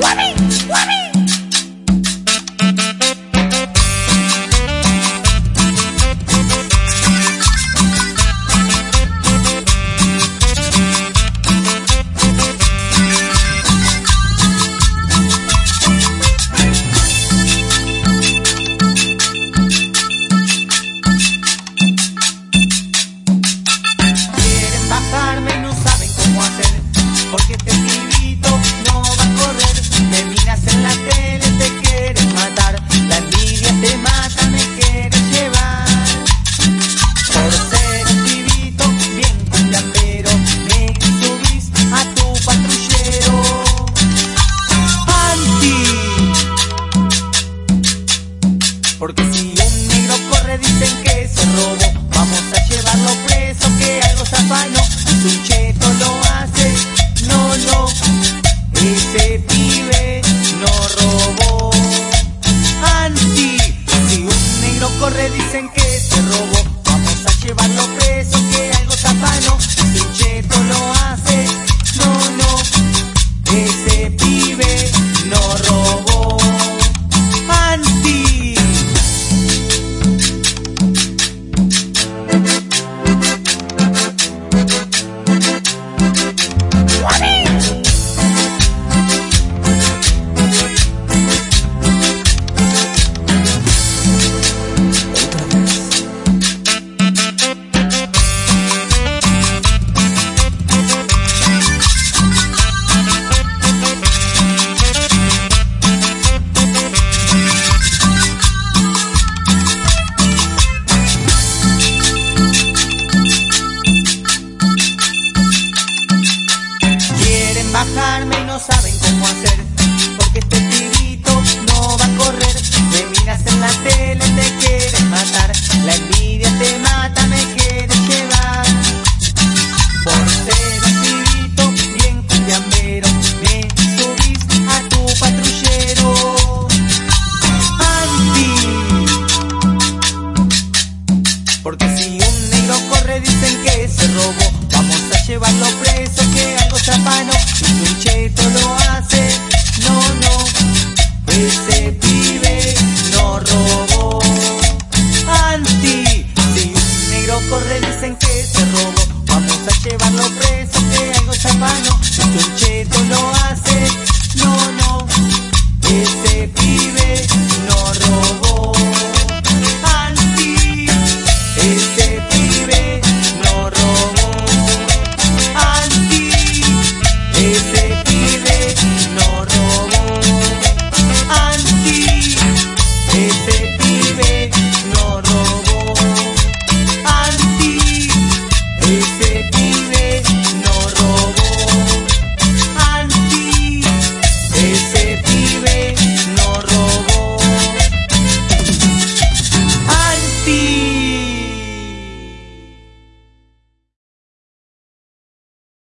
Let me? Porque si un negro corre dicen que se robó. Vamos a llevarlo preso, que algo zafano. Bajarme y no saben cómo hacer. Porque este pibito no va a correr. Me miras en la tele, te quieren matar. La envidia te mata, me quieres llevar. Por ser un pibito bien cumbiambero, me subís a tu patrullero. Anti. Porque si Cheto lo hace, no, no Ese pibe no robó. Anti, si un negro corre dicen que se robó. Vamos a llevarlo preso que algo chapano Si un cheto lo hace, no, no Ese pibe